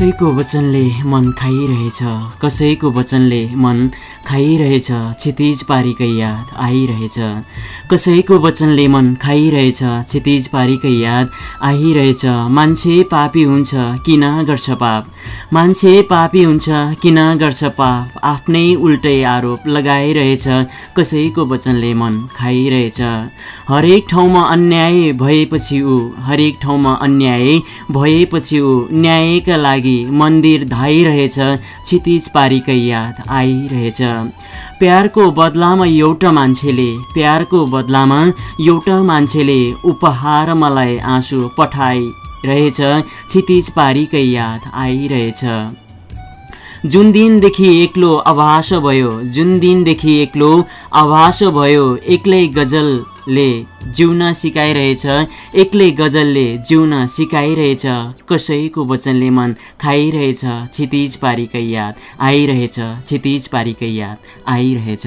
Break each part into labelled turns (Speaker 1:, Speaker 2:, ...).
Speaker 1: कसैको वचनले मन खाइरहेछ कसैको वचनले मन खाइरहेछ क्षितिज पारीकै याद आइरहेछ। कसैको वचनले मन खाइरहेछ क्षितिज पारीकै याद आइरहेछ। मान्छे पापी हुन्छ किन गर्छ पाप? मान्छे पापी हुन्छ किन गर्छ पाप? आफ्नै उल्टै आरोप लगाइरहेछ कसैको वचनले मन खाइरहेछ। हरेक ठाउँमा अन्याय भएपछि ऊ हरेक ठाउँमा अन्याय भएपछि ऊ न्यायका लागि मन्दिर धाइरहेछ क्षितिज पारीकै याद आइरहेछ। प्यारको बदलामा एउटा मान्छेले प्यारको बदलामा एउटा मान्छेले उपहार मलाई आँसु पठाइरहेछ क्षितिज पारीकै याद आइरहेछ। जुन दिनदेखि एक्लो आभास भयो जुन दिनदेखि एक्लो आभास भयो एक्लै गजलले जिउन सिकाइरहेछ एक्लै गजलले जिउन सिकाइरहेछ कसैको वचनले मन खाइरहेछ क्षितिज पारीकै याद आइरहेछ क्षितिज पारीकै याद आइरहेछ।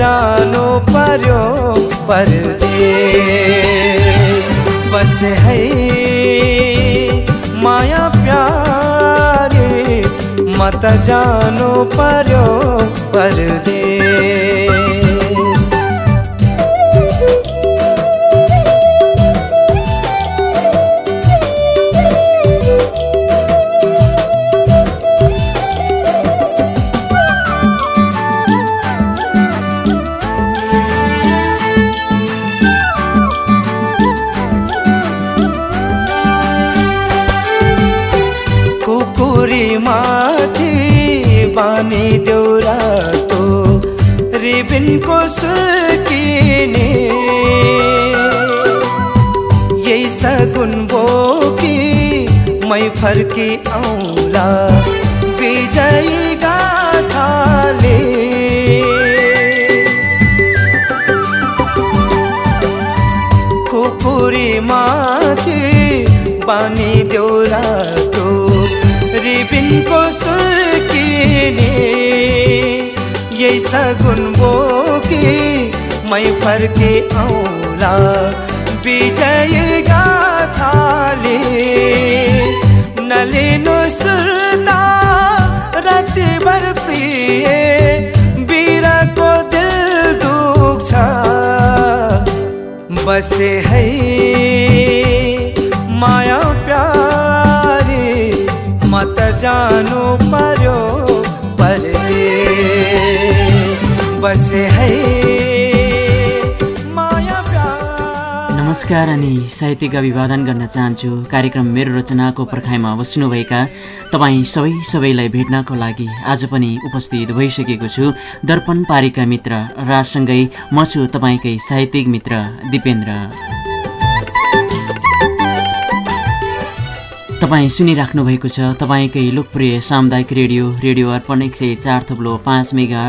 Speaker 2: जानु पर्यो परदेश। बस है माया प्यारे मत जानु पर्यो परदेश। दिनको सुकिने। यही सगुन बोकी मै फर्की आउला। विजय गाथाले। खुकुरी माथि बानी देउरा रिबिनको सुर्किने यही सगुन बोकी मै फर्के आउला विजय गाथाले नलिनु सुर्ता रातिभर प्रिय बिरको दिल दुख्छ। बसे है माया प्यारे मत जानु पर्यो। बसे है।
Speaker 1: नमस्कार अनि साहित्यिक अभिवादन गर्न चाहन्छु। कार्यक्रम मेरो रचनाको पर्खाइमा बस्नुभएका तपाईँ सबै सबैलाई भेट्नको लागि आज पनि उपस्थित भइसकेको छु। दर्पण पारीका मित्र राजसँगै म छु तपाईँकै साहित्यिक मित्र दिपेन्द्र। तपाईँ सुनिराख्नु भएको छ तपाईँकै लोकप्रिय सामुदायिक रेडियो रेडियो अर्पण एक सय चार थप्लो पाँच मेगा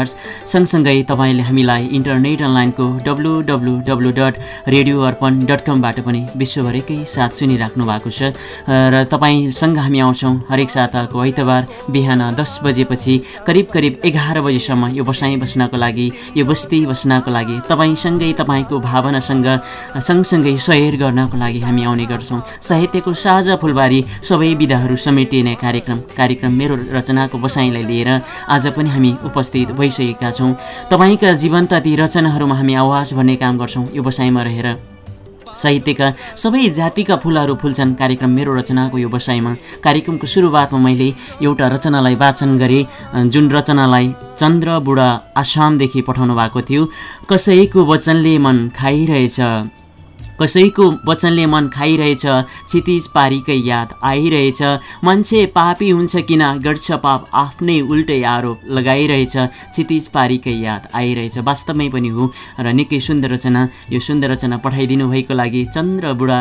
Speaker 1: सँगसँगै तपाईँले हामीलाई इन्टरनेट अनलाइनको W W W dot radio Arpan dot कमबाट पनि विश्वभरिकै साथ सुनिराख्नु भएको छ। र तपाईँसँग हामी आउँछौँ हरेक साताको आइतबार बिहान दस बजेपछि करिब करिब एघार बजीसम्म यो बसाइ बस्नको लागि यो बस्ती बस्नको लागि तपाईँसँगै तपाईँको भावनासँग सँगसँगै सहर गर्नको लागि हामी आउने गर्छौँ। साहित्यको साझा फुलबारी सबै विधाहरू समेटिने कार्यक्रम कार्यक्रम मेरो रचनाको बसाइलाई लिएर आज पनि हामी उपस्थित भइसकेका छौँ। तपाईँका जीवन्त ती रचनाहरूमा हामी आवाज भन्ने काम गर्छौँ यो बसाइमा रहेर। साहित्यका सबै जातिका फुलहरू फुल्छन् कार्यक्रम मेरो रचनाको यो बसाइमा। कार्यक्रमको सुरुवातमा मैले एउटा रचनालाई वाचन गरेँ जुन रचनालाई चन्द्र बुढा आसामदेखि पठाउनु भएको थियो। कसैको वचनले मन खाइरहेछ? कसैको वचनले मन खाइरहेछ क्षितिज पारीकै याद आइरहेछ। मान्छे पापी हुन्छ किन? गर्छ पाप आफ्नै उल्टै आरोप लगाइरहेछ। क्षितिज पारीकै याद आइरहेछ। वास्तवमै पनि हो। र निकै सुन्दर रचना। यो सुन्दर रचना पठाइदिनु भएको लागि चन्द्र बुढा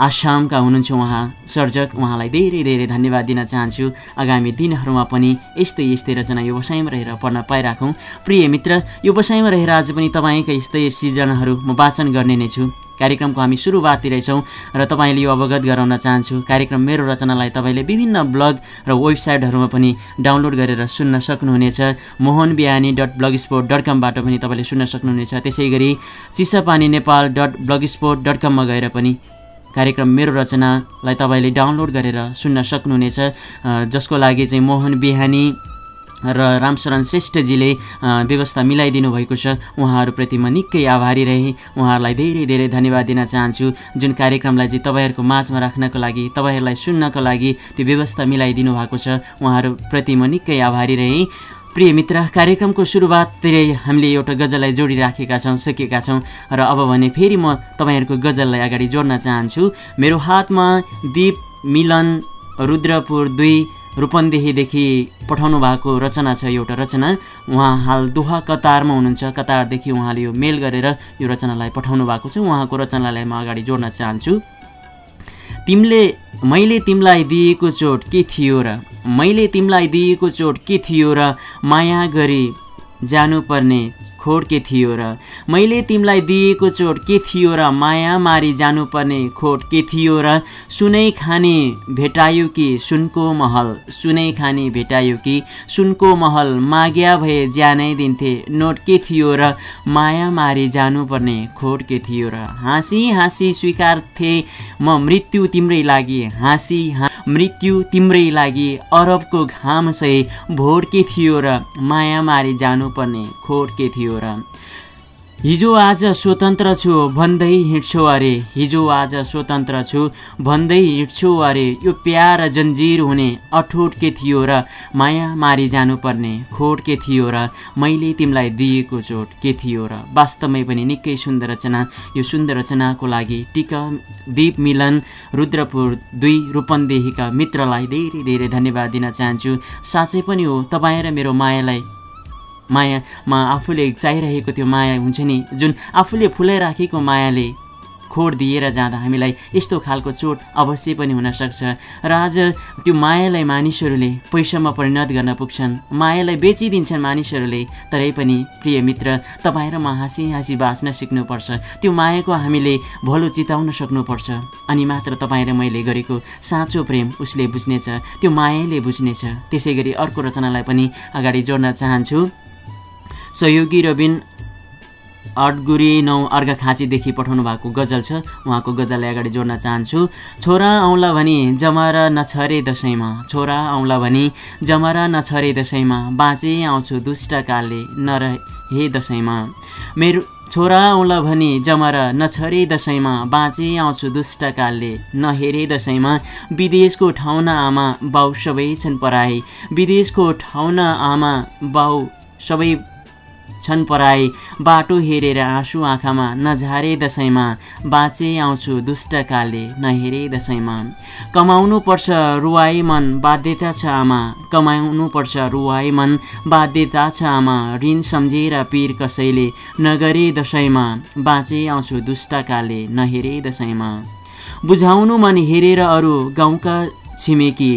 Speaker 1: आसामका हुनुहुन्छ उहाँ। सर्जक उहाँलाई धेरै धेरै धन्यवाद दिन चाहन्छु। आगामी दिनहरूमा पनि यस्तै यस्तै रचना यो बसाइमा रहेर पढ्न पाइराखौँ। प्रिय मित्र यो बसाइमा रहेर आज पनि तपाईँका यस्तै सिर्जनाहरू म वाचन गर्ने नै छु। कार्यक्रमको हामी सुरुवाततिरै छौँ र तपाईँले यो अवगत गराउन चाहन्छु। कार्यक्रम मेरो रचनालाई तपाईँले विभिन्न ब्लग र वेबसाइटहरूमा पनि डाउनलोड गरेर सुन्न सक्नुहुनेछ। Mohan Bihani dot blogspot dot कमबाट पनि तपाईँले सुन्न सक्नुहुनेछ। त्यसै गरी Chisapani Nepal dot blogspot dot कममा गएर पनि कार्यक्रम मेरो रचनालाई तपाईँले डाउनलोड गरेर सुन्न सक्नुहुनेछ। जसको लागि चाहिँ मोहन बिहानी र रामशरण श्रेष्ठजीले व्यवस्था मिलाइदिनु भएको छ। उहाँहरूप्रति म निकै आभारी रहेँ। उहाँहरूलाई धेरै धेरै धन्यवाद दिन चाहन्छु। जुन कार्यक्रमलाई चाहिँ तपाईँहरूको माझमा राख्नको लागि तपाईँहरूलाई सुन्नको लागि त्यो व्यवस्था मिलाइदिनु भएको छ। उहाँहरूप्रति म निकै आभारी रहेँ। प्रिय मित्र कार्यक्रमको सुरुवाततिरै हामीले एउटा गजललाई जोडिराखेका छौँ सकेका छौँ। र अब भने फेरि म तपाईँहरूको गजललाई अगाडि जोड्न चाहन्छु। मेरो हातमा दीप मिलन रुद्रपुर दुई रूपन्देहीदेखि पठाउनु भएको रचना छ एउटा रचना। उहाँ हाल दुहा कतारमा हुनुहुन्छ। कतारदेखि उहाँले यो मेल गरेर यो रचनालाई पठाउनु भएको छ। उहाँको रचनालाई म अगाडि जोड्न चाहन्छु। तिमीले मैले तिमीलाई दिएको चोट के थियो र? मैले तिमीलाई दिएको चोट के थियो र? माया गरी जानुपर्ने खोड के थियो र? मैले तिमीलाई दिएको चोट के थियो र? माया मारी जानुपर्ने खोट के थियो र? सुनै खाने भेटायो कि सुनको महल? सुनै खाने भेटायो कि सुनको महल? माग्या भए ज्यानै दिन्थे। नोट के थियो र? माया मारी जानुपर्ने खोट के थियो र? हाँसी हाँसी स्वीकार्थे म मृत्यु तिम्रै लागि। हाँसी मृत्यु तिम्रै लागि। अरबको घाम सही भोट के थियो र? माया मारी जानुपर्ने खोट के थियो र हिजो आज स्वतन्त्र छु भन्दै हिँड्छौ अरे। हिजो आज स्वतन्त्र छु भन्दै हिँड्छौ अरे। यो प्यार जन्जिर हुने अठोट के थियो र माया मारी जानुपर्ने खोट के थियो र मैले तिमीलाई दिएको चोट के थियो र वास्तवमै पनि निकै सुन्दर रचना। यो सुन्दर रचनाको लागि टिका दीप मिलन रुद्रपुर दुई रूपन्देहीका मित्रलाई धेरै धेरै धन्यवाद दिन चाहन्छु। साँच्चै पनि हो तपाईँ र मेरो मायालाई मायामा आफूले चाहिरहेको त्यो माया हुन्छ नि जुन आफूले फुलाइराखेको मायाले खोड दिएर जाँदा हामीलाई यस्तो खालको चोट अवश्य पनि हुनसक्छ र आज त्यो मायालाई मानिसहरूले पैसामा परिणत गर्न पुग्छन् मायालाई बेचिदिन्छन् मानिसहरूले तरै पनि प्रिय मित्र तपाईँ र म हाँसी हाँसी बाँच्न सिक्नुपर्छ। त्यो मायाको हामीले भलो चिताउन सक्नुपर्छ। अनि मात्र तपाईँ र मैले गरेको साँचो प्रेम उसले बुझ्नेछ त्यो मायाले बुझ्नेछ। त्यसै अर्को रचनालाई पनि अगाडि जोड्न चाहन्छु। सहयोगी रविन अडगुरी नौ खाँचीदेखि पठाउनु भएको गजल छ। उहाँको गजललाई अगाडि जोड्न चाहन्छु। छोरा आउँला भनी जमरा नछरे दसैँमा। छोरा आउँला भनी जमरा नछरे दसैँमा। बाँचे आउँछु दुष्ट कालले नरहे दसैँमा। मेरो छोरा आउँला भनी जमरा नछरे दसैँमा। बाँचे आउँछु दुष्ट कालले नहेरे दसैँमा। विदेशको ठाउँना आमा बाउ सबै छन् पराई विदेशको ठाउँना आमा बाउ सबै छन् पराई। बाटो हेरेर आँसु आँखामा नझारे दसैँमा बाँचे आउँछु दुष्टकाले नहेरे दसैँमा। कमाउनु पर्छ रुवाई मन बाध्यता छ आमा। कमाउनु पर्छ रुवाई मन बाध्यता छ आमा। ऋण सम्झेर पिर कसैले नगरे दसैँमा बाँचे आउँछु दुष्टकाले नहेरे दसैँमा। बुझाउनु मन हेरेर अरू गाउँका छिमेकी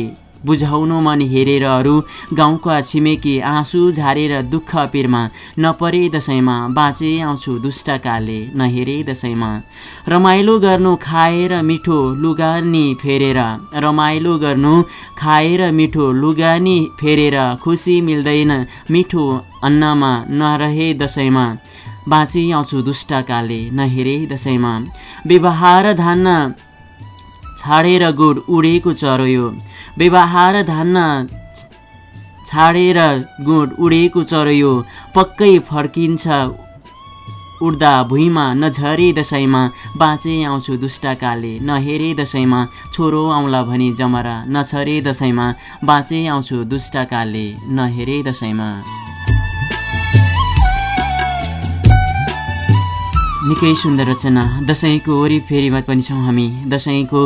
Speaker 1: बुझाउनु मन हेरेर अरू गाउँका छिमेकी आँसु झारेर दुःख पिरमा नपरे दसैँमा बाँचे आउँछु दुष्टकाले नहेरे दसैँमा। रमाइलो गर्नु खाएर मिठो लुगानी फेरेर रमाइलो गर्नु खाएर मिठो लुगानी फेरेर खुसी मिल्दैन मिठो अन्नमा नरहे दसैँमा। बाँचे आउँछु दुष्टकाले नहेरे दसैँमा। व्यवहार धान्न छाडेर गुड उडेको चरोयो। व्यवहार धान्न छाडेर गुड उडेको चरोयो पक्कै फर्किन्छ। उड्दा भुइँमा नझरे दसैँमा बाँचे आउँछु दुष्टकाले नहेरे दसैँमा छोरो आउँला भनी जमरा नछरे दसैँमा बाँचे आउँछु दुष्टकाले नहेरे दसैँमा। निकै सुन्दर रचना। दसैँको वरिफेरीमा पनि छौँ हामी। दसैँको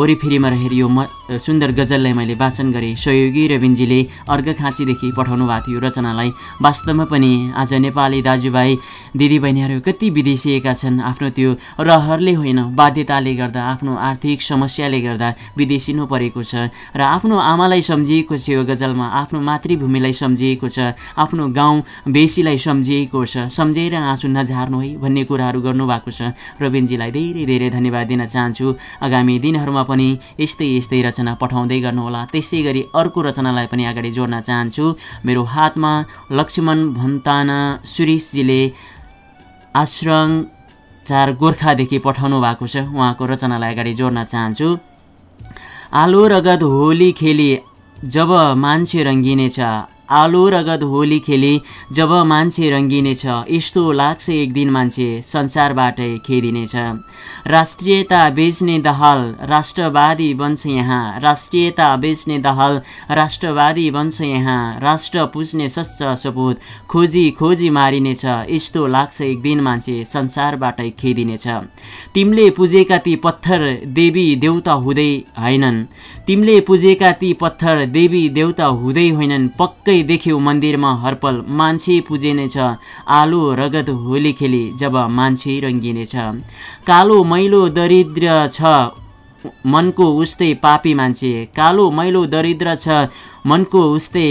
Speaker 1: वरिफेरीमा रहेर यो म सुन्दर गजललाई मैले वाचन गरेँ सहयोगी रविनजीले अर्घ खाँचीदेखि पठाउनु भएको थियो रचनालाई। वास्तवमा पनि आज नेपाली दाजुभाइ दिदीबहिनीहरू कति विदेशिएका छन् आफ्नो त्यो रहरले होइन बाध्यताले गर्दा आफ्नो आर्थिक समस्याले गर्दा विदेशिनु परेको छ र आफ्नो आमालाई सम्झिएको छ यो गजलमा आफ्नो मातृभूमिलाई सम्झिएको छ आफ्नो गाउँ बेसीलाई सम्झिएको छ सम्झेर आँसु नझार्नु है भन्ने कुरा कुराहरू गर्नुभएको छ। रविनजीलाई धेरै धेरै धन्यवाद दिन चाहन्छु। आगामी दिनहरूमा पनि यस्तै यस्तै रचना पठाउँदै गर्नुहोला। त्यसै गरी अर्को रचनालाई पनि अगाडि जोड्न चाहन्छु। मेरो हातमा लक्ष्मण भन्ताना सुरेशजीले आश्रङ चार गोर्खादेखि पठाउनु भएको छ। उहाँको रचनालाई अगाडि जोड्न चाहन्छु। आलो रगत होली खेली जब मान्छे रङ्गिनेछ आलो रगत होली खेली जब मान्छे रङ्गिनेछ यस्तो लाग्छ एक दिन मान्छे संसारबाटै खेदिनेछ राष्ट्रियता बेच्ने दहाल राष्ट्रवादी बन्छ यहाँ राष्ट्रियता बेच्ने दहाल राष्ट्रवादी बन्छ यहाँ राष्ट्र पुज्ने सच्च सपुत खोजी खोजी मारिनेछ यस्तो लाग्छ एक दिन मान्छे संसारबाटै खेदिनेछ तिमीले पुजेका ती पत्थर देवी देउता हुँदै होइनन्। तिमीले पुजेका ती पत्थर देवी देउता हुँदै होइनन् पक्कै देख्यौ मन्दिरमा हरपल मान्छे पुजिनेछ। आलो रगत होली खेली जब मान्छे रङ्गिनेछ। कालो मैलो दरिद्र छ मनको उस्तै पापी मान्छे। कालो मैलो दरिद्र छ मनको उस्तै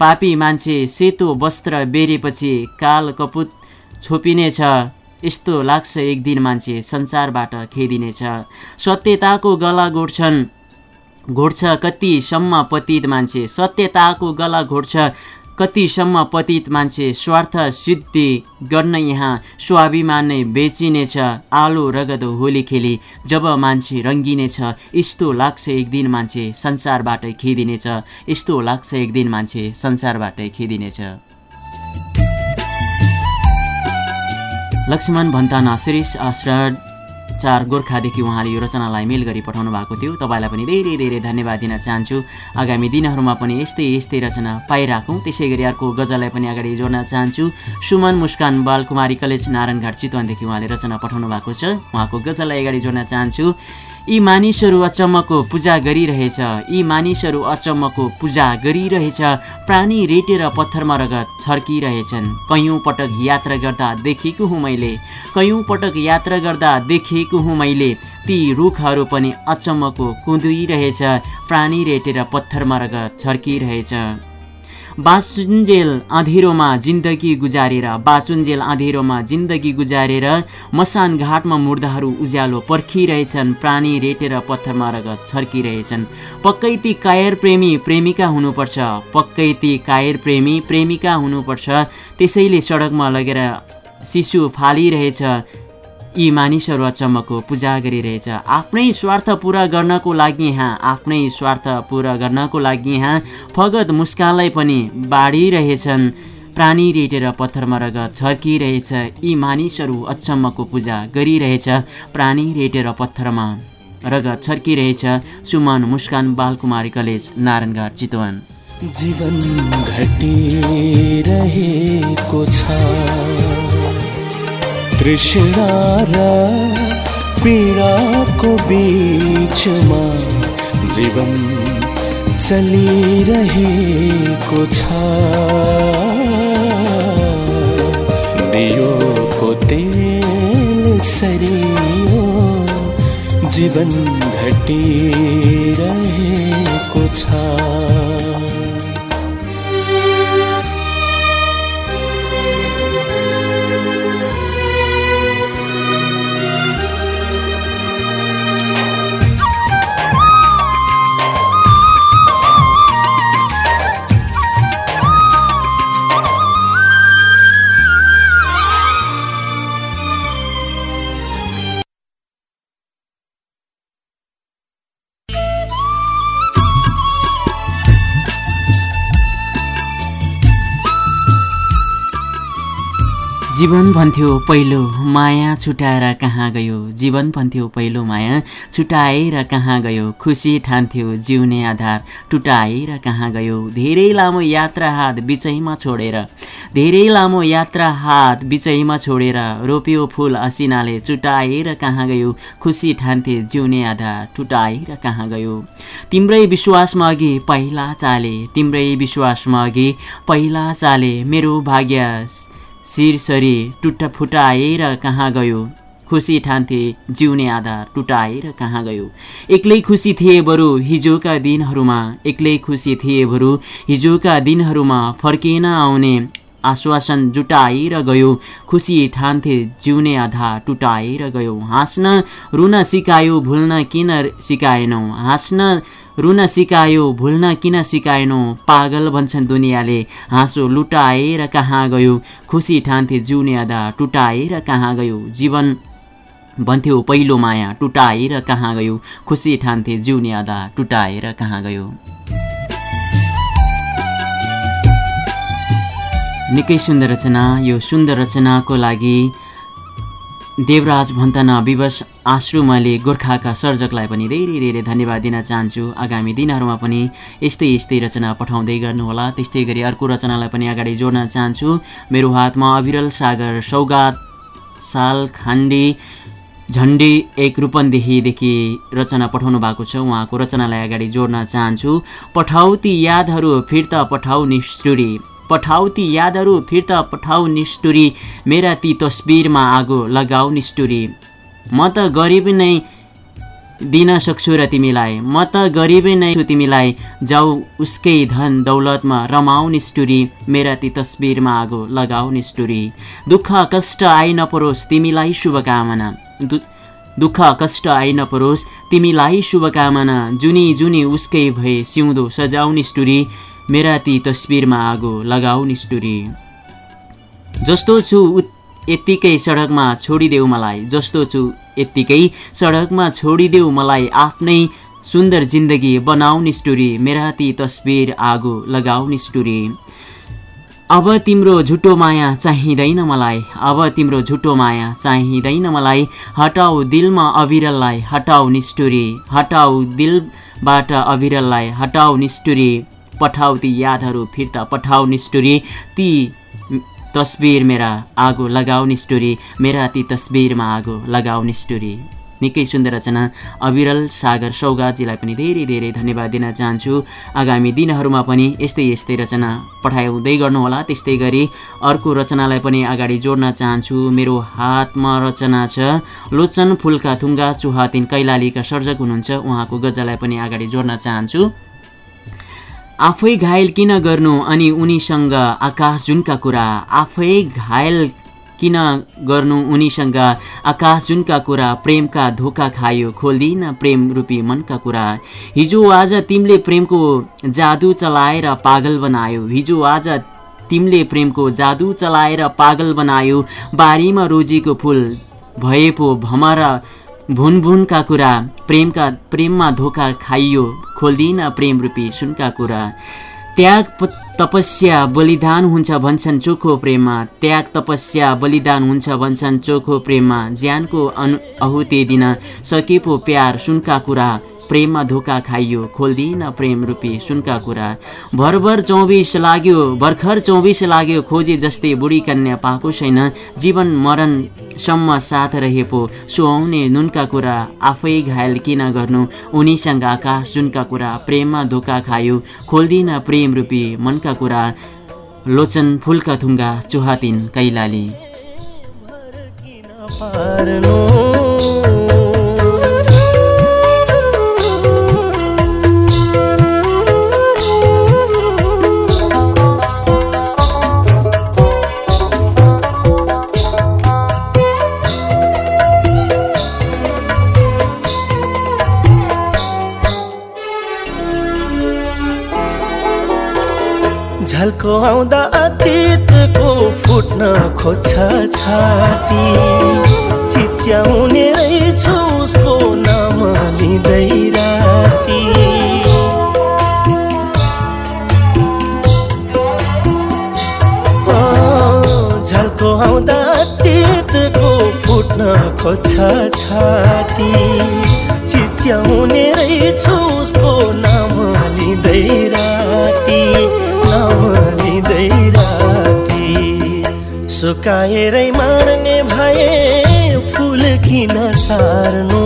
Speaker 1: पापी मान्छे। सेतो वस्त्र बेरेपछि काल कपुत छोपिनेछ। यस्तो लाग्छ एक दिन मान्छे संसारबाट खेदिनेछ। सत्यताको गला गोड्छन्। घोट्छ कतिसम्म पतित मान्छे? सत्यताको गला घोट्छ कतिसम्म पतित मान्छे? स्वार्थ सिद्धि गर्न यहाँ स्वाभिमान नै बेचिनेछ आलो रगत होली खेली जब मान्छे रङ्गिनेछ यस्तो लाग्छ एक दिन मान्छे संसारबाटै खिदिनेछ यस्तो लाग्छ एक दिन मान्छे संसारबाटै खिदिनेछ। लक्ष्मण भन्ताना सुरेश आश्रड चार गोर्खादेखि उहाँले यो रचनालाई मेल गरी पठाउनु भएको थियो। तपाईँलाई पनि धेरै धेरै धन्यवाद दिन चाहन्छु। आगामी दिनहरूमा पनि यस्तै यस्तै रचना पाइराखौँ। त्यसै गरी अर्को गजललाई पनि अगाडि जोड्न चाहन्छु। सुमन मुस्कान बालकुमारी कलेज नारायणघाट चितवनदेखि उहाँले रचना पठाउनु भएको छ। उहाँको गजललाई अगाडि जोड्न चाहन्छु। यी मानिसहरू अचम्मको पूजा गरिरहेछ। यी मानिसहरू अचम्मको पूजा गरिरहेछ। प्राणी रेटेर पत्थरमा रगत छर्किरहेछन्। कैयौँ पटक यात्रा गर्दा देखेको हुँ मैले। कैयौँ पटक यात्रा गर्दा देखेको हुँ मैले। ती रुखहरू पनि अचम्मको कुदिरहेछ प्राणी रेटेर पत्थरमा रगत छर्किरहेछ। बाँचुन्जेल अँधेरोमा जिन्दगी गुजारेर बाँचुन्जेल अँधेरोमा जिन्दगी गुजारेर मसान घाटमा मुर्दाहरू उज्यालो पर्खिरहेछन् प्राणी रेटेर पत्थरमा रगत छर्किरहेछन्। पक्कै ती कायर प्रेमी प्रेमिका हुनुपर्छ पक्कै ती कायर प्रेमी प्रेमिका हुनुपर्छ। त्यसैले सडकमा लगेर शिशु फालिरहेछ यी मानिसहरू अचम्मको पूजा गरिरहेछ। आफ्नै स्वार्थ पुरा गर्नको लागि यहाँ आफ्नै स्वार्थ पुरा गर्नको लागि यहाँ फगत मुस्कानलाई पनि बाँडिरहेछन्। प्राणी रेटेर पत्थरमा रगत छर्किरहेछ। यी मानिसहरू अचम्मको पूजा गरिरहेछ। प्राणी रेटेर पत्थरमा रगत छर्किरहेछ। सुमन मुस्कान बालकुमारी कलेज नारायणगढ चितवन।
Speaker 3: जीवन घटिरहेको छ। तृष्णा र पीडाको बिचमा जीवन चलिरहेको छ। दियोको तेल सरियो जीवन घटिरहेको छ।
Speaker 1: भन्थ्यो पहिलो माया छुटाएर कहाँ गयो? जीवन भन्थ्यो पहिलो माया छुटाएर कहाँ गयो? खुसी ठान्थ्यो जिउने आधार टुटाएर कहाँ गयो? धेरै लामो यात्रा हात बिचैमा छोडेर धेरै लामो यात्रा हात बिचैमा छोडेर रोप्यो फुल असिनाले चुटाएर कहाँ गयो? खुसी ठान्थे जिउने आधार टुटाएर कहाँ गयो? तिम्रै विश्वासमा अघि पहिला चाले तिम्रै विश्वासमा अघि पहिला चाले मेरो भाग्य शिरसरी टुट्टा फुटाएर कहाँ गयो? खुसी ठान्थे जिउने आधार टुटाएर कहाँ गयो? एक्लै खुसी थिए बरु हिजोका दिनहरूमा एक्लै खुसी थिए बरु हिजोका दिनहरूमा फर्किन आउने आश्वासन जुटाएर गयो। खुसी ठान्थे जिउने आधार टुटाएर गयो। हाँस्न रुन सिकायो भुल्न किन सिकाएनौ? हाँस्न रुन सिकायो भुल्न किन सिकाएनौ? पागल भन्छन् दुनियाँले। हाँसो लुटाएर कहाँ गयो? खुसी ठान्थे जिउने आधा टुटाएर कहाँ गयो? जीवन भन्थ्यो पहिलो माया टुटाएर कहाँ गयो? खुसी ठान्थे जिउने आधा टुटाएर कहाँ गयो? निकै सुन्दर रचना। यो सुन्दर रचनाको लागि देवराज भन्तना विवश आश्रुमले गोर्खाका सर्जकलाई पनि धेरै धेरै धन्यवाद दिन चाहन्छु। आगामी दिनहरूमा पनि यस्तै यस्तै रचना पठाउँदै गर्नुहोला। त्यस्तै गरी अर्को रचनालाई पनि अगाडि जोड्न चाहन्छु। मेरो हातमा अविरल सागर सौगात साल खान्डी झन्डी एक रूपन्देहीदेखि रचना पठाउनु भएको छ। उहाँको रचनालाई अगाडि जोड्न चाहन्छु। पठाउ ती यादहरू फिर्ता पठाउ निष्ठुरी। पठाउ ती यादहरू फिर्ता पठाउ निष्ठुरी। मेरा ती तस्बिरमा आगो लगाऊ निष्ठुरी। म त गरिब नै दिन सक्छु र तिमीलाई। म त गरिबै नै छु तिमीलाई। जाऊ उसकै धन दौलतमा रमाउ निष्ठुरी। मेरा ती तस्बिरमा आगो लगाऊ निष्ठुरी। दुःख कष्ट आइ नपरोस् तिमीलाई शुभकामना। दुःख कष्ट आइ नपरोस् तिमीलाई शुभकामना। जुनी जुनी उसकै भए सिउँदो सजाउ निष्ठुरी। मेरा ती तस्बिरमा आगो लगाऊ निष्ठुरी जस्तो छु यत्तिकै सडकमा छोडिदेऊ मलाई जस्तो छु यत्तिकै सडकमा छोडिदेऊ मलाई आफ्नै सुन्दर जिन्दगी बनाऊ निष्ठुरी मेरा ती तस्बिर आगो लगाऊ निष्ठुरी अब तिम्रो झुटो माया चाहिँदैन मलाई अब तिम्रो झुटो माया चाहिँदैन मलाई हटाऊ दिलमा अविरललाई हटाऊ निष्ठुरी हटाऊ दिलबाट अविरललाई हटाऊ निष्ठुरी पठाऊ ती यादहरू फिर्ता पठाऊ निष्ठुरी ती तस्बिर मेरा आगो लगाउने स्टोरी मेरा ती तस्बिरमा आगो लगाउने स्टोरी। निकै सुन्दर रचना। अविरल सागर सौगातजीलाई पनि धेरै धेरै धन्यवाद दिन चाहन्छु। आगामी दिनहरूमा पनि यस्तै यस्तै रचना पठाउँदै गर्नुहोला। त्यस्तै गरी अर्को रचनालाई पनि अगाडि जोड्न चाहन्छु। मेरो हातमा रचना छ। लोचन फुलका थुङ्गा चुहातिन कैलालीका सर्जक हुनुहुन्छ। उहाँको गजललाई पनि अगाडि जोड्न चाहन्छु। आफै घायल किन गर्नु अनि उनीसँग आकाश जुनका कुरा आफै घायल किन गर्नु उनीसँग आकाश जुनका कुरा प्रेमका धोका खायो खोल्दिन प्रेम रूपी मनका कुरा। हिजो आज तिमीले प्रेमको जादु चलाएर पागल बनायो। हिजो आज तिमीले प्रेमको जादु चलाएर पागल बनायो। बारीमा रोजीको फुल भए पो भमरा भुनभुनका कुरा प्रेमका प्रेममा धोका खाइयो खोल्दिन प्रेम रूपी सुनका कुरा। त्याग तपस्या बलिदान हुन्छ भन्छन् चोखो प्रेममा। त्याग तपस्या बलिदान हुन्छ भन्छन् चोखो प्रेममा। ज्यानको अनु आहुति दिन सके पो प्यार सुनका कुरा। प्रेममा धोका खाइयो खोल्दिन प्रेम रूपी सुनका कुरा। भरभर चौबिस लाग्यो भर्खर चौबिस लाग्यो खोजे जस्तै बुढी कन्या पाएको छैन। जीवन मरणसम्म साथ रहे पो सुहाउने नुनका कुरा आफै घायल किन गर्नु? उनीसँग आकाश जुनका कुरा प्रेममा धोका खायो खोल्दिन प्रेम रूपी मनका कुरा। लोचन फुलका थुङ्गा चुहातिन कैलाली।
Speaker 3: ख्यालको आउँदा अतीतको फुट्न खोज्छ छाती। चिच्याउने रहेछु उसको नाम लिँदै राती। झल्को आउँदा अतीतको फुट्न खोज्छ छाती। सुकाएरै मार्ने भए फुल किन सार्नु?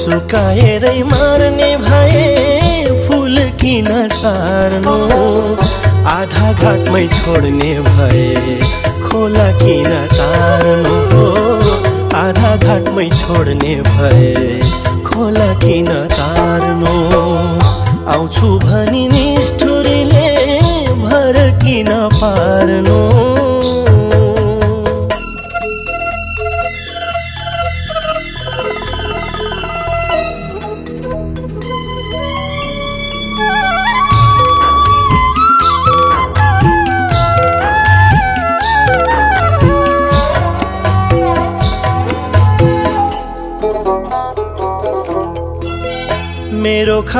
Speaker 3: सुकाएरै मार्ने भए फुल किन सार्नु? आधा घाटमै छोड्ने भए खोला किन तार्नु? हो आधा घाटमै छोड्ने भए खोला किन तार्नु? आउँछु भनी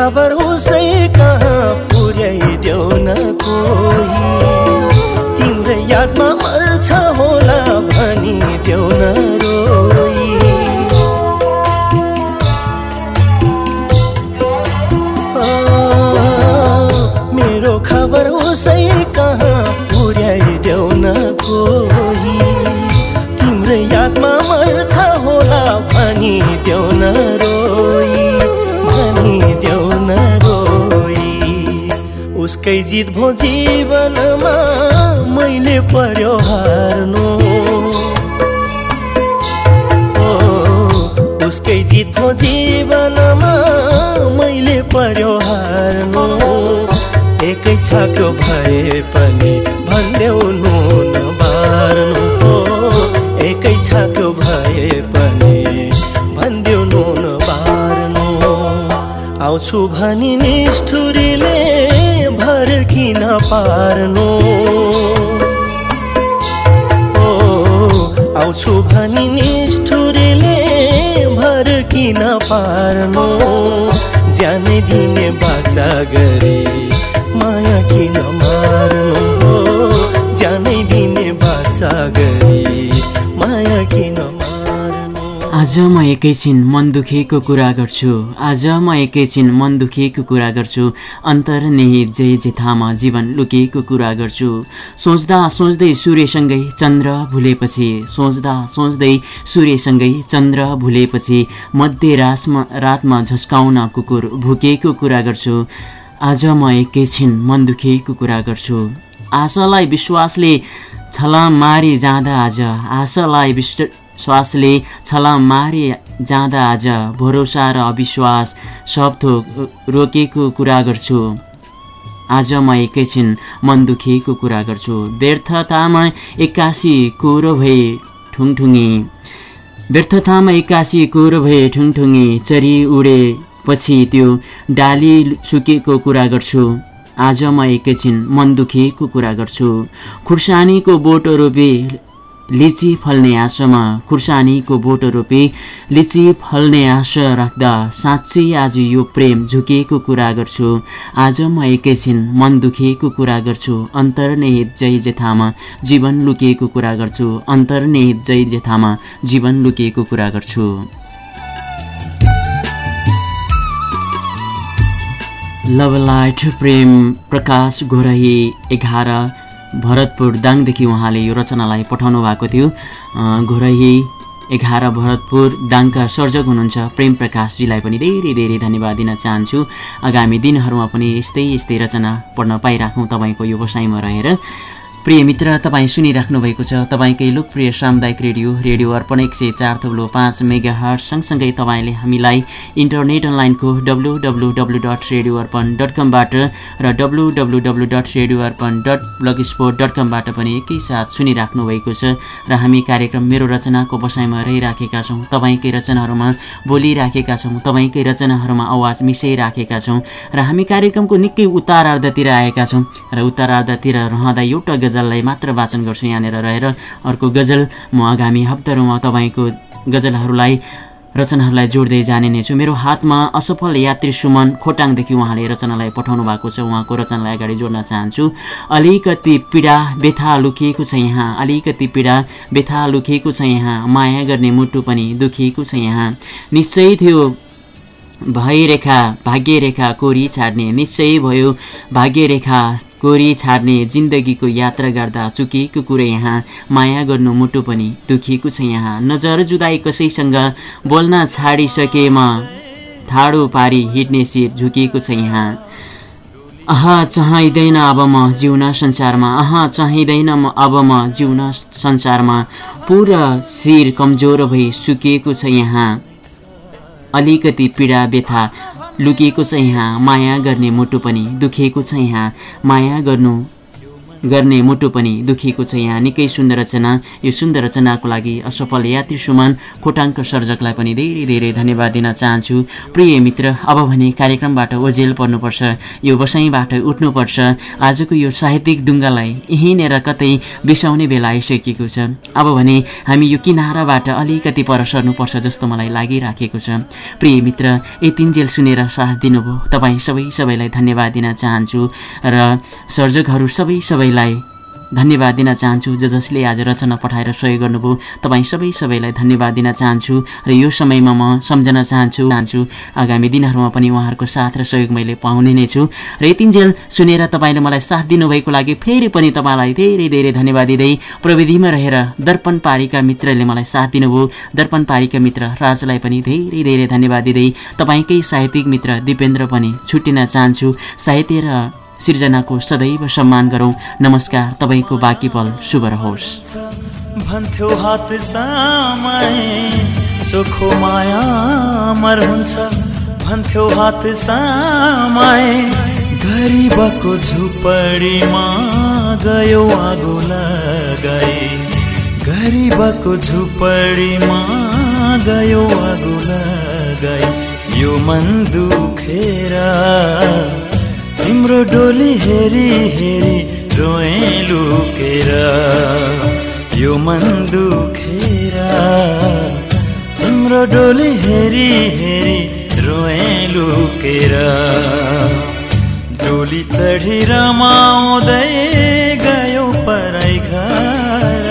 Speaker 3: खबर उसै कहाँ पुर्याइदेऊ न कोही? तिम्रै यादमा मर्छ होला भनिदेऊ न रोई। मेरो खबर उसै कहाँ पुर्याइदेऊ न कोही? तिम्रै यादमा उसकै जित भो जीवनमा मैले पर्यो हार्नु। उसकै जित भो जीवनमा मैले पर्यो हार्नु। एकै छाको भए पनि भन्देऊ नुन बार्नु। हो एकै छाको भए पनि भन्देऊ नुन बार्नु। आउँछु भनी निष्ठुरीले भर किन पार्नु आउँछु भनी निष्ठुरीले भर किन पार्नु? ज्यानै दिने बाचा गरी माया किन मार्नु? ज्यानै दिने बाचा गरी माया किन
Speaker 1: आज म एकैछिन मन दुखेको कुरा गर्छु। आज म एकैछिन मन दुखेको कुरा गर्छु। अन्तर्निहित जय जेथामा जीवन लुकेको कुरा गर्छु। सोच्दा सोच्दै सूर्यसँगै चन्द्र भुलेपछि सोच्दा सोच्दै सूर्यसँगै चन्द्र भुलेपछि मध्यरातमा रातमा झस्काउन कुकुर भुकेको कुरा गर्छु। आज म एकैछिन मन दुखेको कुरा गर्छु। आशालाई विश्वासले छलाम मारी जाँदा आज आशालाई विश्व श्वासले छलाम मारे जाँदा आज भरोसा र अविश्वास सब थोक रोकेको कुरा गर्छु। आज म एकैछिन मन दुखेको कुरा गर्छु। व्यर्थतामा एक्कासी कुरो भए ठुङठुङ्गी। व्यर्थतामा एक्कासी कुरो भए ठुङठुङ्गी। चरी उडे पछि त्यो डाली सुकेको कुरा गर्छु। आज म एकैछिन मन दुखेको कुरा गर्छु। खुर्सानीको बोट रोपे लिची फल्ने आशामा खुर्सानीको बोट रोपे लिची फल्ने आशा राख्दा साँच्चै आज यो प्रेम झुकेको कुरा गर्छु। आज म एकैछिन मन दुखेको कुरा गर्छु। अन्तर्निहित जय जेथामा जीवन लुकेको कुरा गर्छु। अन्तर्निहित जय जेथामा जीवन लुकेको कुरा गर्छु। लभ लाइट प्रेम प्रकाश घोरही एघार भरतपुर दाङदेखि उहाँले यो रचनालाई पठाउनु भएको थियो। घोरही एघार भरतपुर दाङका सर्जक हुनुहुन्छ प्रेम प्रकाशजीलाई पनि धेरै धेरै धन्यवाद दिन चाहन्छु। आगामी दिनहरूमा पनि यस्तै यस्तै रचना पढ्न पाइराखौँ तपाईँको यो बसाइमा रहेर। प्रिय मित्र तपाईँ सुनिराख्नु भएको छ तपाईँकै लोकप्रिय सामुदायिक रेडियो रेडियो अर्पण एक सय चार थुप्लो पाँच मेगा हट सँगसँगै तपाईँले हामीलाई इन्टरनेट अनलाइनको W W W dot radio Arpan dot कमबाट र W W W dot radio Arpan dot blogspot dot कमबाट पनि एकैसाथ सुनिराख्नु भएको छ र हामी कार्यक्रम मेरो रचनाको बसाइमा रहिराखेका छौँ। तपाईँकै रचनाहरूमा बोलिराखेका छौँ तपाईँकै रचनाहरूमा आवाज मिसाइराखेका छौँ र हामी कार्यक्रमको निकै उत्तरार्धतिर आएका छौँ र उत्तरार्धतिर रहँदा एउटा गजललाई मात्र वाचन गर्छु यहाँनिर रहेर। अर्को गजल म आगामी हप्ताहरूमा तपाईँको गजलहरूलाई रचनाहरूलाई जोड्दै जाने नै छु। मेरो हातमा असफल यात्री सुमन खोटाङदेखि उहाँले रचनालाई पठाउनु भएको छ। उहाँको रचनालाई अगाडि जोड्न चाहन्छु। अलिकति पीडा व्यथा लुकिएको छ यहाँ। अलिकति पीडा व्यथा लुकिएको छ यहाँ। माया गर्ने मुटु पनि दुखिएको छ यहाँ। निश्चय थियो भइरेखा भाग्यरेखा कोरी छाड्ने निश्चय भयो। भाग्यरेखा कोरी छाड्ने जिन्दगीको यात्रा गर्दा चुकिएको कुरो यहाँ माया गर्नु मुटु पनि दुखिएको छ यहाँ। नजर जुदाई कसैसँग बोल्न छाडिसकेमा ठाडो पारी हिँड्ने शिर झुकिएको छ यहाँ। अह चाहिँदैन अब म जिउन संसारमा। अह चाहिँदैन म अब म जिउन संसारमा। पुरा शिर कमजोर भई सुकिएको छ यहाँ। अलिकति पीडा व्यथा लुकिएको छ यहाँ माया गर्ने मुटु पनि दुखिएको छ यहाँ माया गर्नु गर्ने मुटु पनि दुखिएको छ यहाँ। निकै सुन्दर रचना। यो सुन्दर रचनाको लागि असफल यात्री सुमन खोटाङको सर्जकलाई पनि धेरै धेरै धन्यवाद दिन चाहन्छु। प्रिय मित्र अब भने कार्यक्रमबाट ओझेल पर्नुपर्छ। यो बसाइँबाट उठ्नुपर्छ। आजको यो साहित्यिक डुङ्गालाई यहीँनिर कतै बिसाउने बेला आइसकेको छ। अब भने हामी यो किनाराबाट अलिकति पर सर्नुपर्छ जस्तो मलाई लागिराखेको छ। प्रिय मित्र यतिन्जेल सुनेर साथ दिनुभयो। तपाईँ सबै सबैलाई धन्यवाद दिन चाहन्छु। र सर्जकहरू सबै सबै सबैलाई धन्यवाद दिन चाहन्छु। ज जसले आज रचना पठाएर सहयोग गर्नुभयो तपाईँ सबै सबैलाई धन्यवाद दिन चाहन्छु र यो समयमा म सम्झन चाहन्छु चाहन्छु आगामी दिनहरूमा पनि उहाँहरूको साथ र सहयोग मैले पाउने नै छु। र यतिन्जेल सुनेर तपाईँले मलाई साथ दिनुभएको लागि फेरि पनि तपाईँलाई धेरै धेरै धन्यवाद दिँदै प्रविधिमा रहेर दर्पण पारीका मित्रले मलाई साथ दिनुभयो। दर्पण पारीका मित्र राजलाई पनि धेरै धेरै धन्यवाद दिँदै तपाईँकै साहित्यिक मित्र दिपेन्द्र पनि छुट्टिन चाहन्छु। साहित्य र सिर्जनाको सदैव सम्मान गरौँ। नमस्कार तपाईँको बाँकी पल शुभ रहोस्।
Speaker 4: भन्थ्यो हात चोखो माया मर हुन्छ। भन्थ्यो हात सामाए गरिबको झुपडीमा गयो आगो लगाई। गरिबको झुपडीमा गयो आगो लगाई। यो मन दुखेर तिम्रो डोली हेरी हेरी रोए लुकेर यो मन दुखेर। तिम्रो डोली हेरी हेरी रोए लुकेर डोली चढी रमाउँदै गयो पराई घर।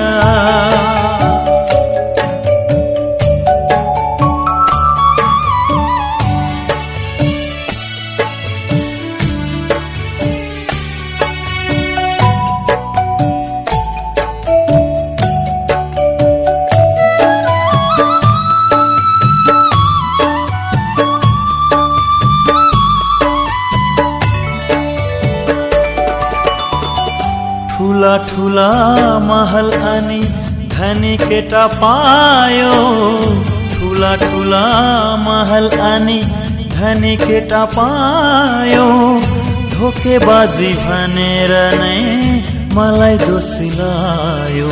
Speaker 4: महल अनि धनी केटा पायो। ठुला ठुला महल अनि धनी केटा पायो। धोकेबाजी भनेर नै मलाई दोषी लायो।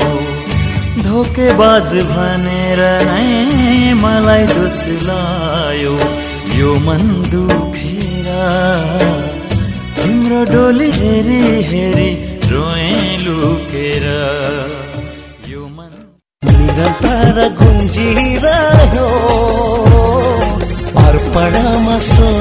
Speaker 4: धोकेबाज भनेर नै मलाई दोषी लायो। यो मन दुखेर तिम्रो डोली हेरी हेरी रोए लुकेर। यो मन निरन्तर गुन्जिरह्यो। अर्पणमा स्वरहरू